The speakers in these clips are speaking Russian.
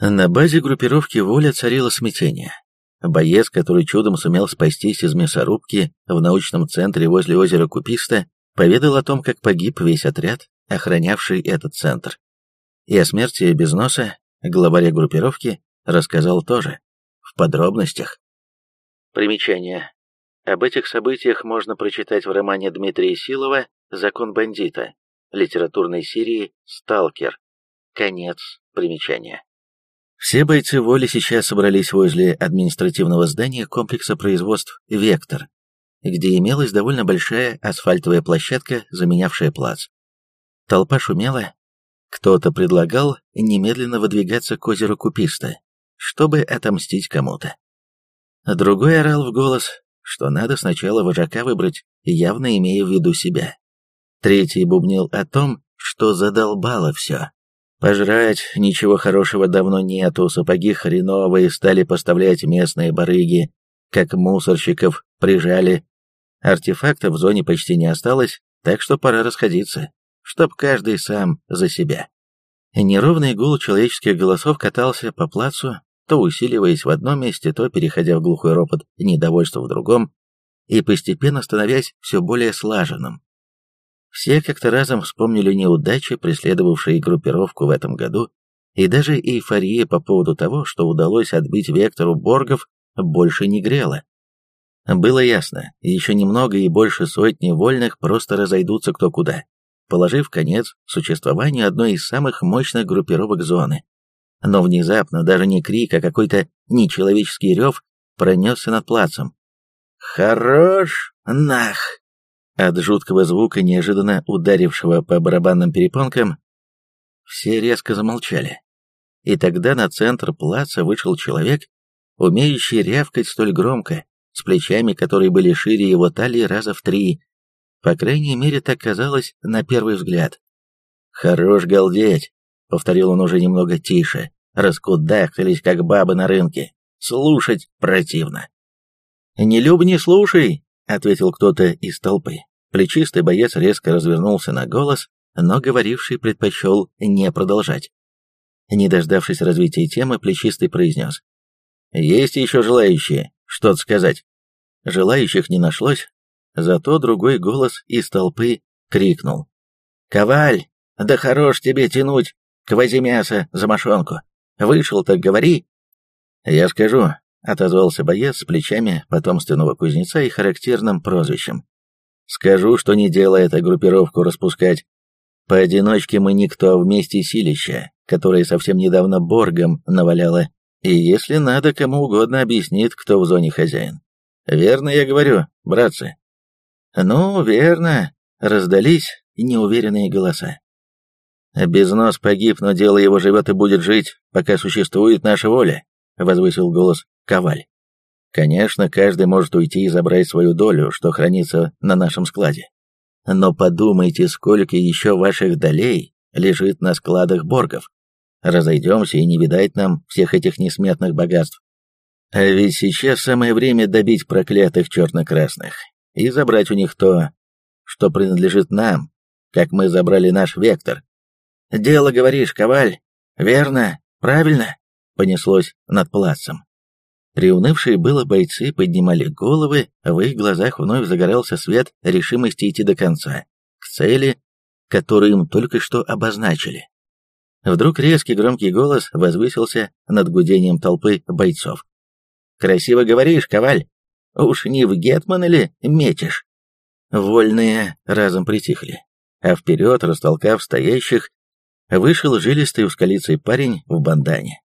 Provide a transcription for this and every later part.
На базе группировки «Воля» царило смятение. Боец, который чудом сумел спастись из мясорубки в научном центре возле озера Куписта, поведал о том, как погиб весь отряд, охранявший этот центр. И о смерти без носа главаря группировки рассказал тоже, в подробностях. Примечание. Об этих событиях можно прочитать в романе Дмитрия Силова «Закон бандита», литературной серии «Сталкер». Конец примечания. Все бойцы воли сейчас собрались возле административного здания комплекса производств «Вектор», где имелась довольно большая асфальтовая площадка, заменявшая плац. Толпа шумела. Кто-то предлагал немедленно выдвигаться к озеру Куписта, чтобы отомстить кому-то. Другой орал в голос, что надо сначала вожака выбрать, явно имея в виду себя. Третий бубнил о том, что задолбало все. Пожрать ничего хорошего давно нету, сапоги хреновые стали поставлять местные барыги, как мусорщиков прижали. Артефактов в зоне почти не осталось, так что пора расходиться, чтоб каждый сам за себя. Неровный гул человеческих голосов катался по плацу, то усиливаясь в одном месте, то переходя в глухой ропот недовольства в другом, и постепенно становясь все более слаженным. Все как-то разом вспомнили неудачи, преследовавшие группировку в этом году, и даже эйфория по поводу того, что удалось отбить вектору Боргов, больше не грела. Было ясно, еще немного и больше сотни вольных просто разойдутся кто куда, положив конец существованию одной из самых мощных группировок зоны. Но внезапно даже не крик, а какой-то нечеловеческий рев пронесся над плацем. «Хорош, нах!» От жуткого звука, неожиданно ударившего по барабанным перепонкам, все резко замолчали. И тогда на центр плаца вышел человек, умеющий рявкать столь громко, с плечами, которые были шире его талии раза в три. По крайней мере, так казалось на первый взгляд. «Хорош галдеть», — повторил он уже немного тише, раскудахтались, как бабы на рынке. «Слушать противно». «Не люб, не слушай», — ответил кто-то из толпы. Плечистый боец резко развернулся на голос, но говоривший предпочел не продолжать. Не дождавшись развития темы, плечистый произнес. «Есть еще желающие что-то сказать?» Желающих не нашлось, зато другой голос из толпы крикнул. «Коваль, да хорош тебе тянуть квазимясо за мошонку! Вышел, так говори!» «Я скажу, отозвался боец с плечами потомственного кузнеца и характерным прозвищем. «Скажу, что не дело это группировку распускать. Поодиночке мы никто, вместе силища, которое совсем недавно Боргом наваляло, и если надо, кому угодно объяснит, кто в зоне хозяин. Верно я говорю, братцы?» «Ну, верно», — раздались неуверенные голоса. «Без нос погиб, но дело его живет и будет жить, пока существует наша воля», — возвысил голос Коваль. Конечно, каждый может уйти и забрать свою долю, что хранится на нашем складе. Но подумайте, сколько еще ваших долей лежит на складах боргов. Разойдемся и не видать нам всех этих несметных богатств. А ведь сейчас самое время добить проклятых черно-красных и забрать у них то, что принадлежит нам, как мы забрали наш вектор. «Дело, говоришь, Коваль, верно, правильно?» понеслось над плацем. Приунывшие было бойцы поднимали головы, в их глазах вновь загорелся свет решимости идти до конца, к цели, которую им только что обозначили. Вдруг резкий громкий голос возвысился над гудением толпы бойцов. «Красиво говоришь, Коваль! Уж не в Гетман или метишь?» Вольные разом притихли, а вперед, растолкав стоящих, вышел жилистый ускалицый парень в бандане.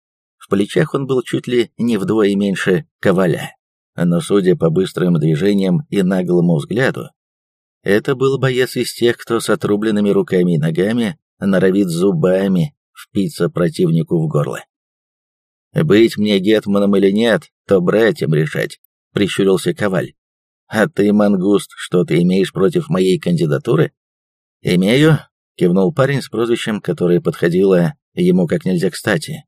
В плечах он был чуть ли не вдвое меньше коваля. Но, судя по быстрым движениям и наглому взгляду, это был боец из тех, кто с отрубленными руками и ногами норовит зубами впиться противнику в горло. «Быть мне гетманом или нет, то братьям решать», — прищурился Коваль. «А ты, мангуст, что ты имеешь против моей кандидатуры?» «Имею», — кивнул парень с прозвищем, которое подходило ему как нельзя кстати.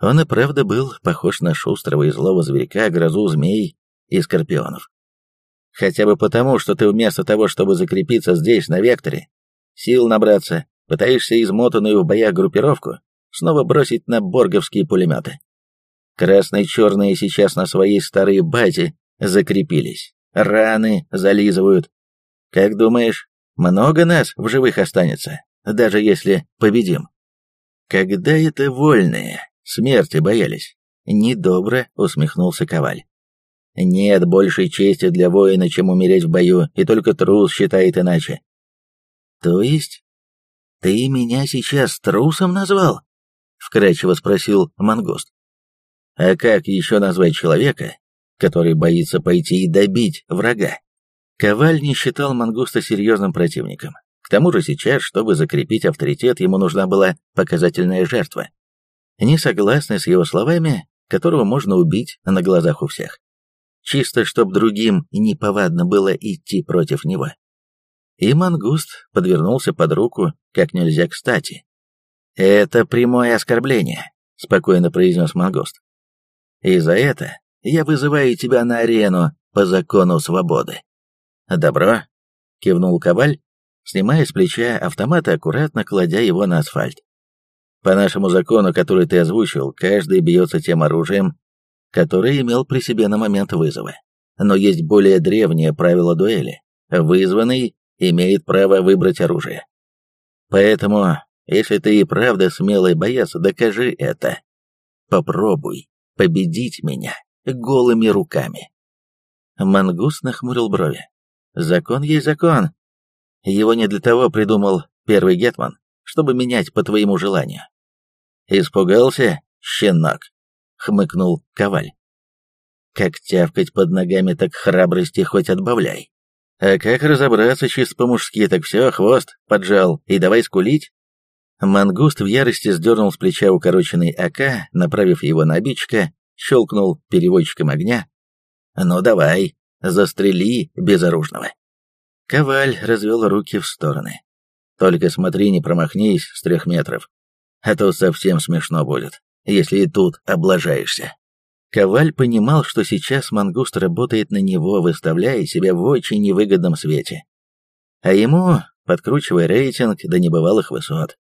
Он и правда был похож на шустрого и злого зверька, грозу змей и скорпионов. Хотя бы потому, что ты вместо того, чтобы закрепиться здесь, на векторе, сил набраться, пытаешься измотанную в боях группировку снова бросить на борговские пулеметы. Красные-черные сейчас на своей старой базе закрепились, раны зализывают. Как думаешь, много нас в живых останется, даже если победим? Когда это вольные смерти боялись? Недобро усмехнулся Коваль. Нет большей чести для воина, чем умереть в бою, и только трус считает иначе. То есть, ты меня сейчас трусом назвал? Вкрадчиво спросил Мангост. А как еще назвать человека, который боится пойти и добить врага? Коваль не считал Мангуста серьезным противником. К тому же сейчас, чтобы закрепить авторитет, ему нужна была показательная жертва. Не согласный с его словами, которого можно убить на глазах у всех чисто чтоб другим неповадно было идти против него. И мангуст подвернулся под руку как нельзя кстати. «Это прямое оскорбление», — спокойно произнес мангуст. «И за это я вызываю тебя на арену по закону свободы». «Добро», — кивнул Коваль, снимая с плеча автомат и аккуратно кладя его на асфальт. «По нашему закону, который ты озвучил, каждый бьется тем оружием, который имел при себе на момент вызова. Но есть более древнее правило дуэли. Вызванный имеет право выбрать оружие. Поэтому, если ты и правда смелый боец, докажи это. Попробуй победить меня голыми руками. Мангус нахмурил брови. Закон есть закон. Его не для того придумал первый Гетман, чтобы менять по твоему желанию. Испугался, щенок? хмыкнул Коваль. Как тявкать под ногами, так храбрости хоть отбавляй. А как разобраться чисто по-мужски, так все, хвост поджал, и давай скулить? Мангуст в ярости сдернул с плеча укороченный АК, направив его на обидчика, щелкнул переводчиком огня. «Ну давай, застрели безоружного». Коваль развел руки в стороны. «Только смотри, не промахнись с трех метров, а то совсем смешно будет если и тут облажаешься. Коваль понимал, что сейчас мангуст работает на него, выставляя себя в очень невыгодном свете. А ему, подкручивая рейтинг до небывалых высот.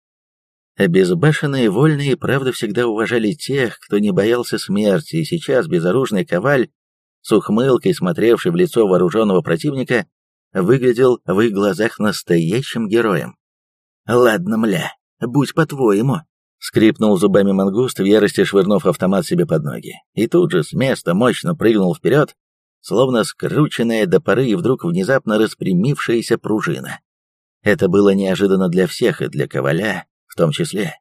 Безбашенные вольные, правда, всегда уважали тех, кто не боялся смерти, и сейчас безоружный Коваль, с ухмылкой смотревший в лицо вооруженного противника, выглядел в их глазах настоящим героем. «Ладно, мля, будь по-твоему», Скрипнул зубами мангуст, в ярости швырнув автомат себе под ноги. И тут же с места мощно прыгнул вперед, словно скрученная до поры и вдруг внезапно распрямившаяся пружина. Это было неожиданно для всех, и для Коваля в том числе.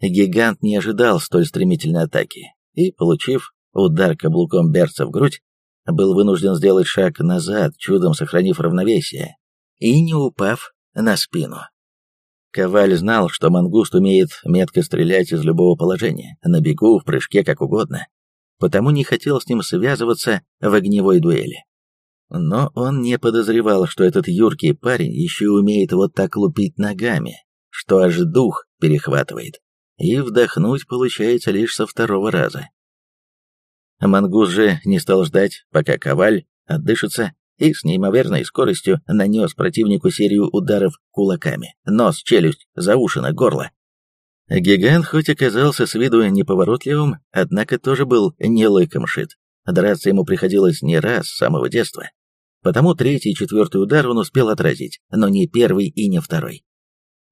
Гигант не ожидал столь стремительной атаки, и, получив удар каблуком берца в грудь, был вынужден сделать шаг назад, чудом сохранив равновесие, и не упав на спину. Коваль знал, что мангуст умеет метко стрелять из любого положения, на бегу, в прыжке, как угодно, потому не хотел с ним связываться в огневой дуэли. Но он не подозревал, что этот юркий парень еще умеет вот так лупить ногами, что аж дух перехватывает, и вдохнуть получается лишь со второго раза. Мангус же не стал ждать, пока Коваль отдышится, и с неимоверной скоростью нанес противнику серию ударов кулаками. Нос, челюсть, заушина, горло. Гигант хоть оказался с виду неповоротливым, однако тоже был не лыком шит. Драться ему приходилось не раз с самого детства. Потому третий и четвертый удар он успел отразить, но не первый и не второй.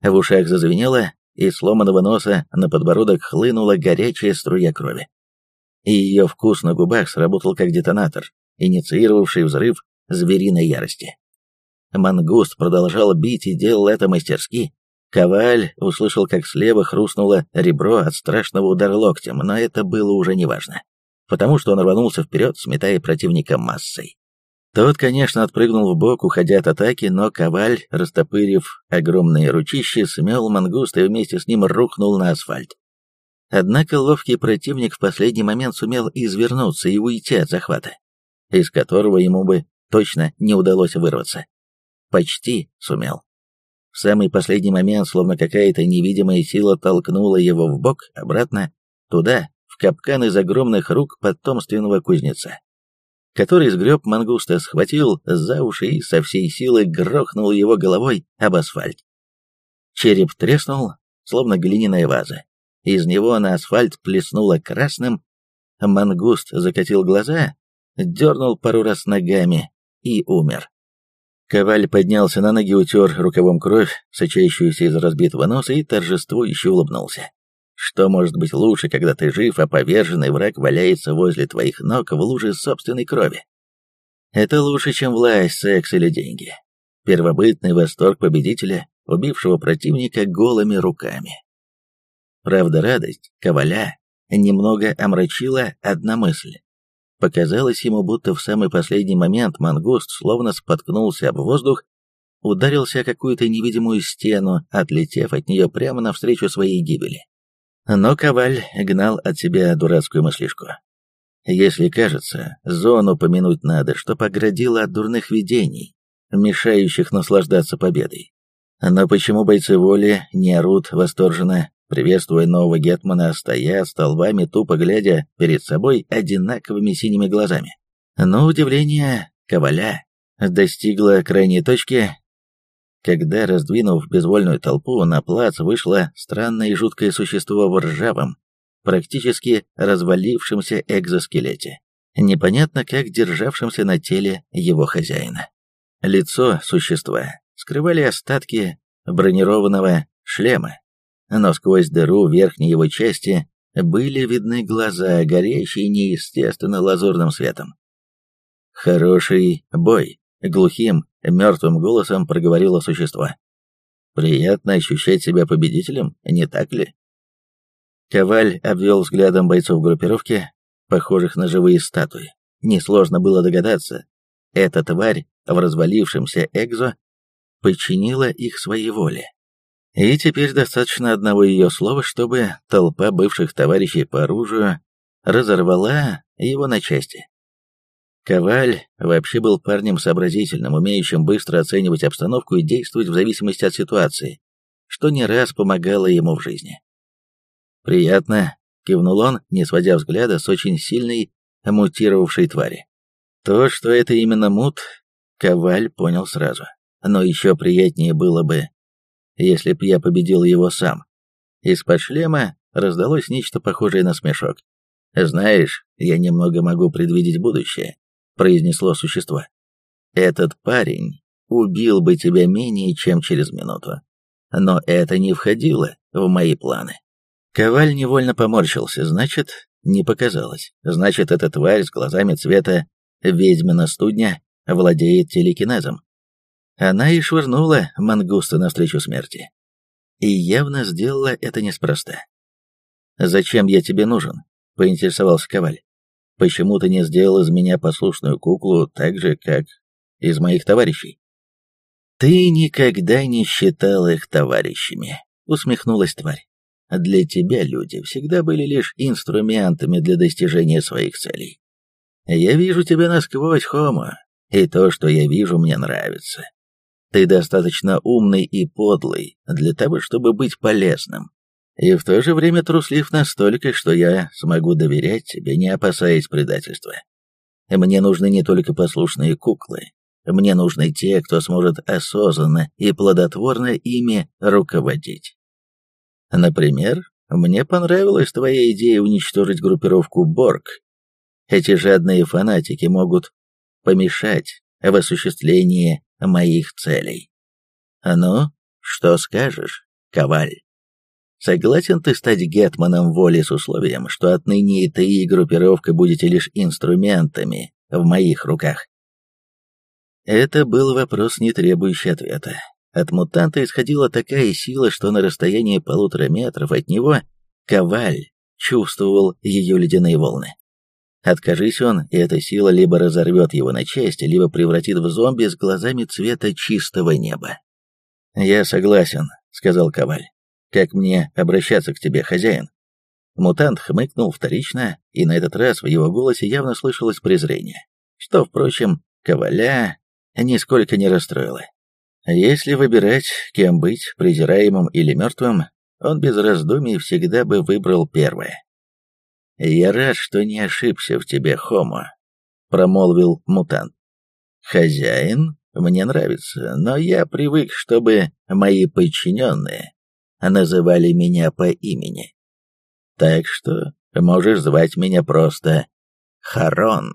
В ушах зазвенело, из сломанного носа на подбородок хлынула горячая струя крови. И ее вкус на губах сработал как детонатор, инициировавший взрыв звериной ярости. Мангуст продолжал бить и делал это мастерски. Коваль услышал, как слева хрустнуло ребро от страшного удара локтем, но это было уже неважно, потому что он рванулся вперед, сметая противника массой. Тот, конечно, отпрыгнул в бок, уходя от атаки, но Коваль, растопырив огромные ручищи, смел мангуста и вместе с ним рухнул на асфальт. Однако ловкий противник в последний момент сумел извернуться и уйти от захвата, из которого ему бы точно не удалось вырваться. Почти сумел. В самый последний момент, словно какая-то невидимая сила толкнула его в бок обратно, туда, в капкан из огромных рук потомственного кузнеца, который сгреб мангуста, схватил за уши и со всей силы грохнул его головой об асфальт. Череп треснул, словно глиняная ваза, из него на асфальт плеснуло красным, мангуст закатил глаза, дернул пару раз ногами и умер. Коваль поднялся на ноги, утер рукавом кровь, сочащуюся из разбитого носа, и торжествующе улыбнулся. Что может быть лучше, когда ты жив, а поверженный враг валяется возле твоих ног в луже собственной крови? Это лучше, чем власть, секс или деньги. Первобытный восторг победителя, убившего противника голыми руками. Правда, радость Коваля немного омрачила одна мысль. Показалось ему, будто в самый последний момент мангуст словно споткнулся об воздух, ударился о какую-то невидимую стену, отлетев от нее прямо навстречу своей гибели. Но Коваль гнал от себя дурацкую мыслишку. Если кажется, зону помянуть надо, что поградила от дурных видений, мешающих наслаждаться победой. Но почему бойцы воли не орут восторженно приветствуя нового гетмана, стоя столбами, тупо глядя перед собой одинаковыми синими глазами. Но удивление Коваля достигло крайней точки, когда, раздвинув безвольную толпу, на плац вышло странное и жуткое существо в ржавом, практически развалившемся экзоскелете, непонятно как державшемся на теле его хозяина. Лицо существа скрывали остатки бронированного шлема, но сквозь дыру верхней его части были видны глаза, горящие неестественно лазурным светом. «Хороший бой», — глухим, мертвым голосом проговорило существо. «Приятно ощущать себя победителем, не так ли?» Коваль обвел взглядом бойцов группировки, похожих на живые статуи. Несложно было догадаться, эта тварь в развалившемся экзо подчинила их своей воле. И теперь достаточно одного ее слова, чтобы толпа бывших товарищей по оружию разорвала его на части. Коваль вообще был парнем сообразительным, умеющим быстро оценивать обстановку и действовать в зависимости от ситуации, что не раз помогало ему в жизни. «Приятно», — кивнул он, не сводя взгляда с очень сильной, мутировавшей твари. То, что это именно мут, Коваль понял сразу. Но еще приятнее было бы, если б я победил его сам. Из-под шлема раздалось нечто похожее на смешок. «Знаешь, я немного могу предвидеть будущее», — произнесло существо. «Этот парень убил бы тебя менее чем через минуту. Но это не входило в мои планы». Коваль невольно поморщился, значит, не показалось. Значит, эта тварь с глазами цвета ведьмина студня владеет телекинезом. Она и швырнула мангуста навстречу смерти. И явно сделала это неспроста. «Зачем я тебе нужен?» — поинтересовался Коваль. «Почему ты не сделал из меня послушную куклу так же, как из моих товарищей?» «Ты никогда не считал их товарищами», — усмехнулась тварь. «Для тебя люди всегда были лишь инструментами для достижения своих целей. Я вижу тебя насквозь, Хомо, и то, что я вижу, мне нравится. Ты достаточно умный и подлый для того, чтобы быть полезным. И в то же время труслив настолько, что я смогу доверять тебе, не опасаясь предательства. Мне нужны не только послушные куклы. Мне нужны те, кто сможет осознанно и плодотворно ими руководить. Например, мне понравилась твоя идея уничтожить группировку Борг. Эти жадные фанатики могут помешать в осуществлении моих целей. Ну, что скажешь, Коваль? Согласен ты стать гетманом воли с условием, что отныне и ты, и группировка будете лишь инструментами в моих руках? Это был вопрос, не требующий ответа. От мутанта исходила такая сила, что на расстоянии полутора метров от него Коваль чувствовал ее ледяные волны. Откажись он, и эта сила либо разорвет его на части, либо превратит в зомби с глазами цвета чистого неба. «Я согласен», — сказал Коваль. «Как мне обращаться к тебе, хозяин?» Мутант хмыкнул вторично, и на этот раз в его голосе явно слышалось презрение, что, впрочем, Коваля нисколько не расстроило. Если выбирать, кем быть, презираемым или мертвым, он без раздумий всегда бы выбрал первое. «Я рад, что не ошибся в тебе, Хомо», — промолвил мутант. «Хозяин мне нравится, но я привык, чтобы мои подчиненные называли меня по имени. Так что можешь звать меня просто Харон.